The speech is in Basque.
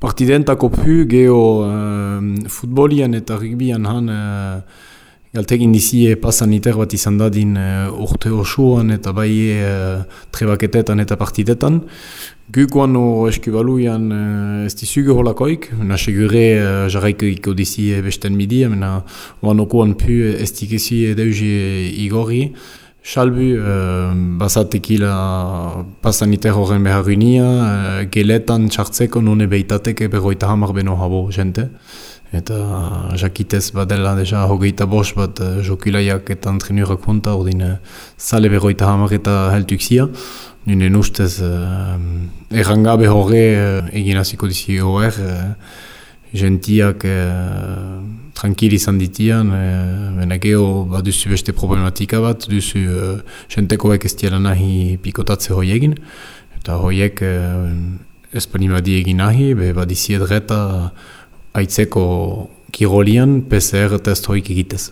Partidentako pu geho uh, futbolian eta rugbyan han uh, galtegin dizie pasaniter bat izan dadin uh, urte osuan eta bai uh, trebaketetan eta partidetan. Gukoan o eskubaluian uh, ez dizugu holakoik, nase gure uh, jarraiko iko dizie besten midia, mena oan okuan pu ez dikezi edeuzi igorri. Salbu, uh, basatekila pasaniter horren behar unia, uh, geletan txartzeko nune behitateke berroita hamar beno habo jente. Eta jakitez badela deja hogeita bos bat uh, jokilaiak eta entrenurak konta, ordin uh, sale berroita hamar eta heltuk zia. Nune ustez uh, errangabe horre uh, egin hasiko dizi hoer, uh, gentiak tranquil izan ditian, e, bena geho ba, duzu beste problematika bat, duzu e, jentekoek ez diela nahi pikotatze hoiegin, eta hoiek e, ez panimadi egin nahi, be badizi edreta aitzeko kirolian PCR test hoik egitez.